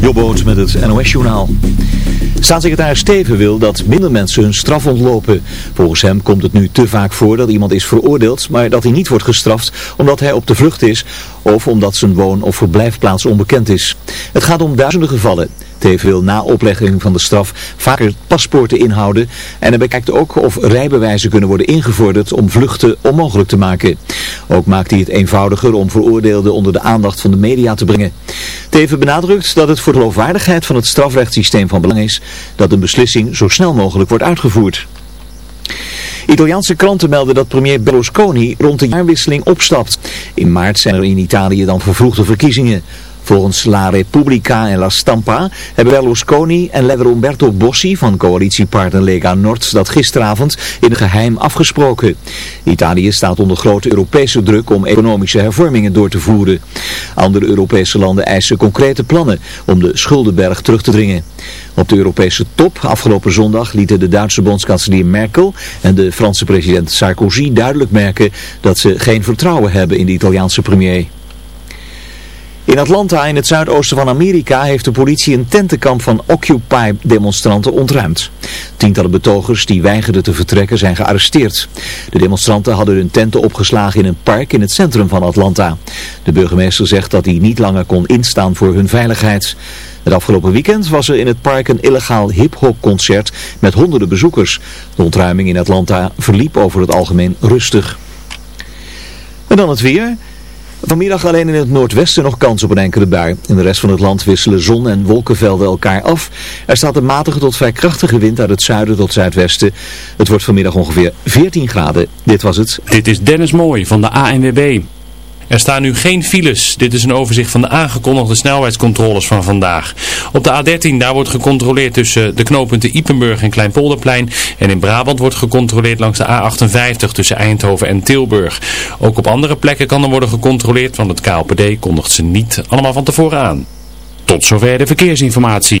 Jobboot met het NOS-journaal. Staatssecretaris Steven wil dat minder mensen hun straf ontlopen. Volgens hem komt het nu te vaak voor dat iemand is veroordeeld, maar dat hij niet wordt gestraft omdat hij op de vlucht is of omdat zijn woon- of verblijfplaats onbekend is. Het gaat om duizenden gevallen. Teven wil na oplegging van de straf vaker paspoorten inhouden en hij bekijkt ook of rijbewijzen kunnen worden ingevorderd om vluchten onmogelijk te maken. Ook maakt hij het eenvoudiger om veroordeelden onder de aandacht van de media te brengen. Teven benadrukt dat het voor de geloofwaardigheid van het strafrechtssysteem van belang is dat een beslissing zo snel mogelijk wordt uitgevoerd. Italiaanse kranten melden dat premier Berlusconi rond de jaarwisseling opstapt. In maart zijn er in Italië dan vervroegde verkiezingen. Volgens La Repubblica en La Stampa hebben Berlusconi en leider Umberto Bossi van coalitiepartner Lega Nord dat gisteravond in geheim afgesproken. Italië staat onder grote Europese druk om economische hervormingen door te voeren. Andere Europese landen eisen concrete plannen om de schuldenberg terug te dringen. Op de Europese top afgelopen zondag lieten de Duitse bondskanselier Merkel en de Franse president Sarkozy duidelijk merken dat ze geen vertrouwen hebben in de Italiaanse premier. In Atlanta, in het zuidoosten van Amerika, heeft de politie een tentenkamp van Occupy-demonstranten ontruimd. Tientallen betogers die weigerden te vertrekken zijn gearresteerd. De demonstranten hadden hun tenten opgeslagen in een park in het centrum van Atlanta. De burgemeester zegt dat hij niet langer kon instaan voor hun veiligheid. Het afgelopen weekend was er in het park een illegaal hip-hop concert met honderden bezoekers. De ontruiming in Atlanta verliep over het algemeen rustig. En dan het weer. Vanmiddag alleen in het noordwesten nog kans op een enkele bui. In de rest van het land wisselen zon en wolkenvelden elkaar af. Er staat een matige tot vrij krachtige wind uit het zuiden tot zuidwesten. Het wordt vanmiddag ongeveer 14 graden. Dit was het. Dit is Dennis Mooij van de ANWB. Er staan nu geen files. Dit is een overzicht van de aangekondigde snelheidscontroles van vandaag. Op de A13 daar wordt gecontroleerd tussen de knooppunten Ipenburg en Kleinpolderplein. En in Brabant wordt gecontroleerd langs de A58 tussen Eindhoven en Tilburg. Ook op andere plekken kan er worden gecontroleerd, want het KLPD kondigt ze niet allemaal van tevoren aan. Tot zover de verkeersinformatie.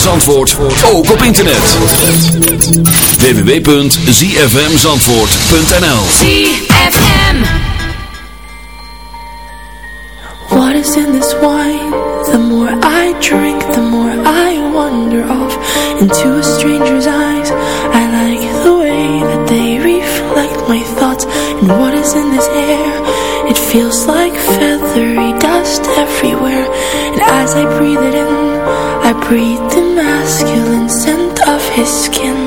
van Zandvoort ook op internet. www.zfmzandvoort.nl ZFM What is in this wine? The more I drink, the more I wander off into a stranger's eyes. I like the way that they reflect my thoughts and what is in this air. It feels like feathery dust everywhere And as I breathe it in breathe the masculine scent of his skin.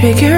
figure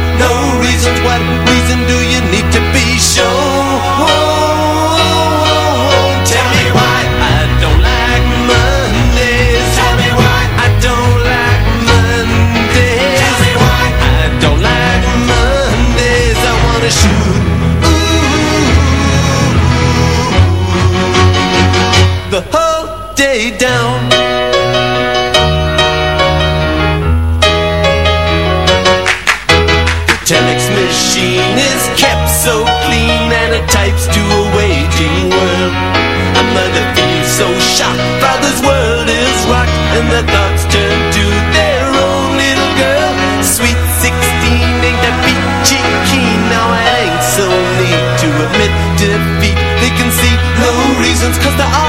way down. The telex machine is kept so clean And it types to a waiting world. A mother feels so shocked Father's world is rocked And the thoughts turn to their own little girl. Sweet 16, ain't that peachy keen. Now I ain't so neat to admit defeat. They can see no reasons cause there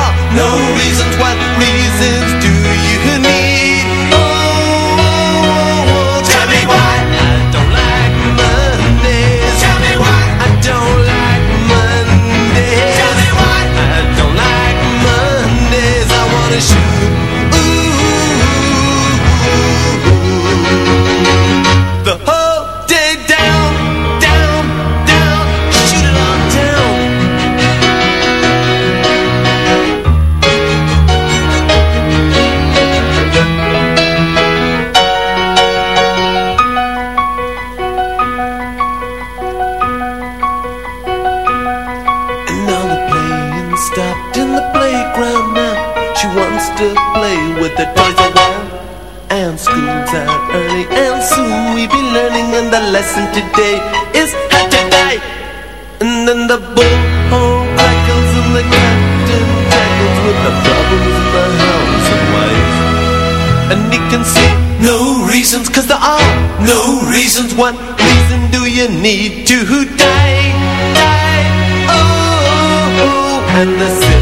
lesson today is today. And then the bullhorn crackles and the captain tackles with the problems of the house and he can see no reasons, cause there are no reasons. What reason do you need to die? Die, oh, oh, oh. and the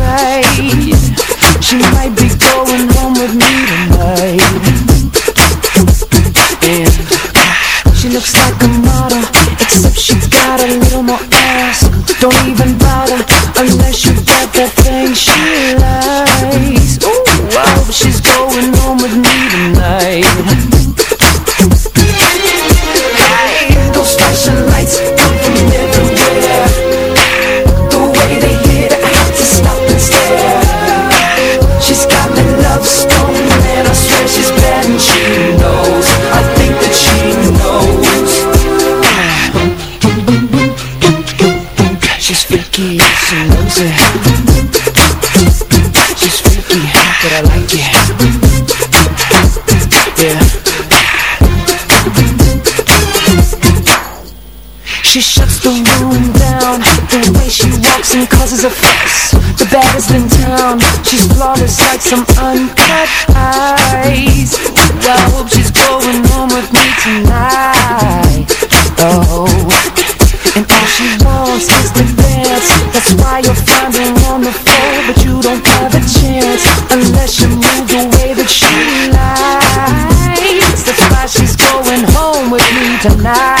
A fuss, the baddest in town. She's flawless like some uncut ice. I hope she's going home with me tonight. Oh, and all she wants is to dance. That's why you're finding on the floor, but you don't have a chance unless you move the way that she likes. That's why she's going home with me tonight.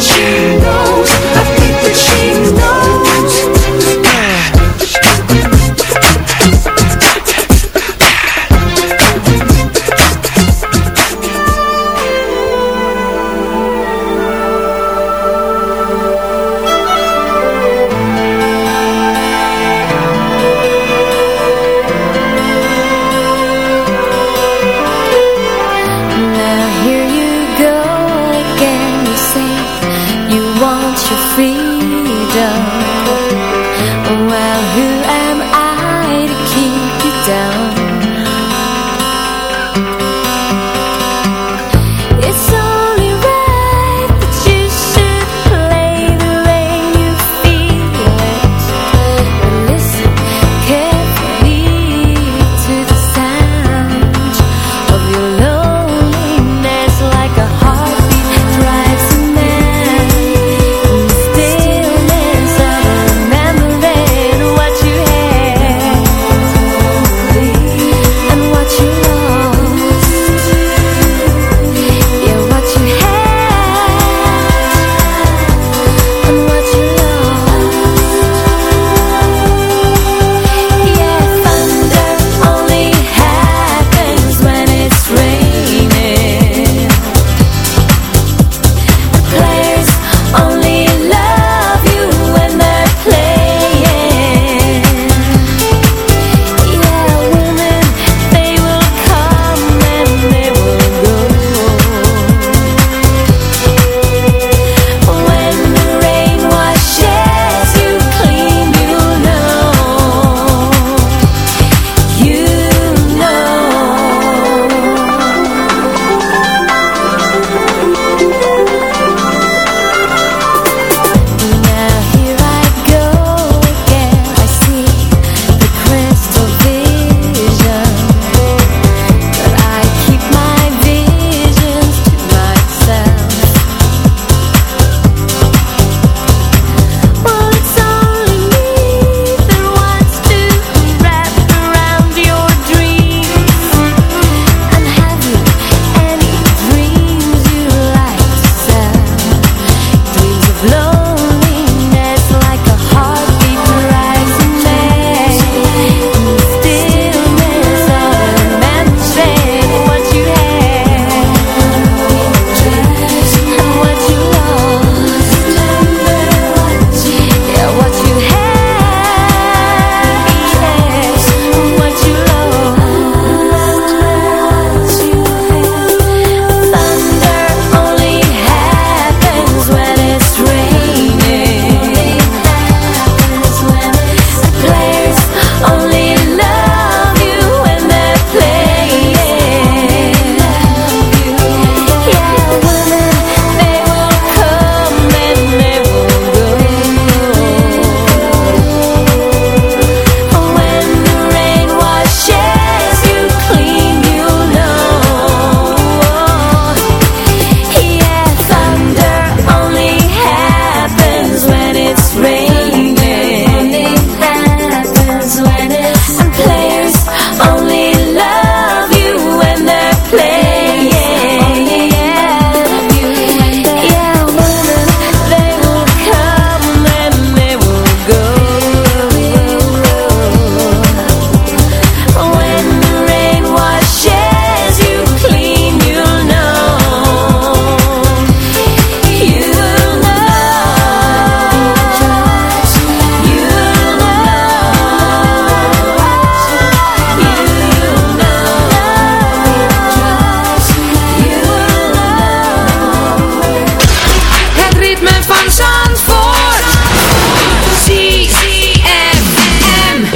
she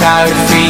Without fear.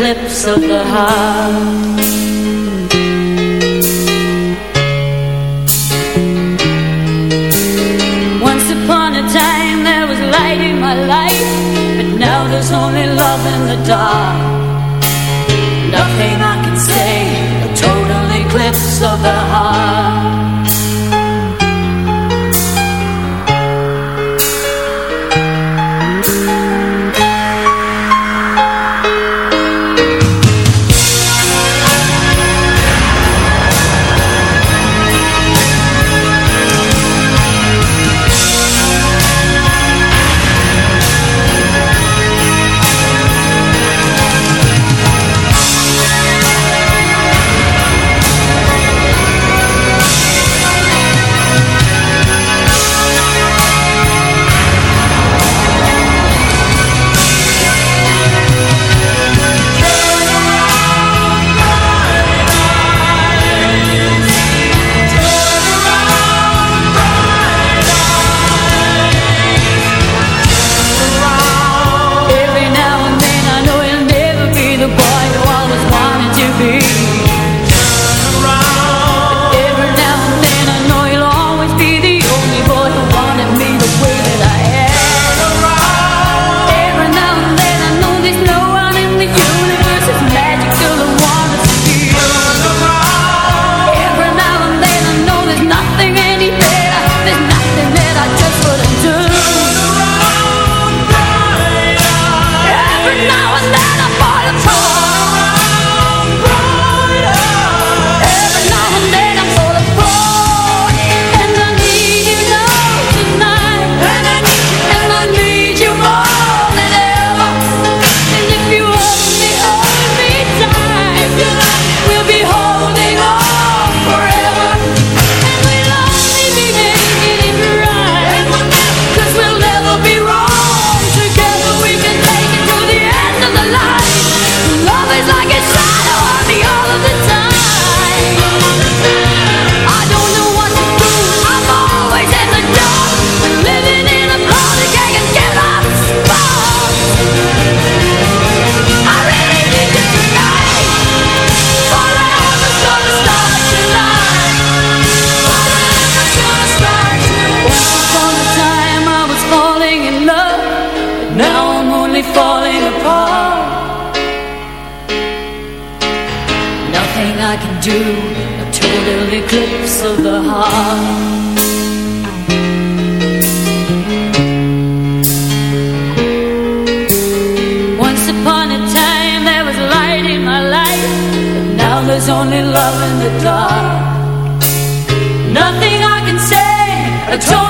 clip do a total eclipse of the heart. Once upon a time there was light in my life, but now there's only love in the dark. Nothing I can say, I don't.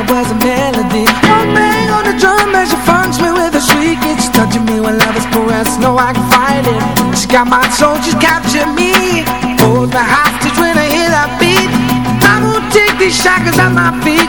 it was a melody. One bang on the drum as she funks me with a shriek It's touching me when love is pressed. no I can fight it. She got my soul, she's captured me. Hold my hostage when I hear that beat. I won't take these shackles on my feet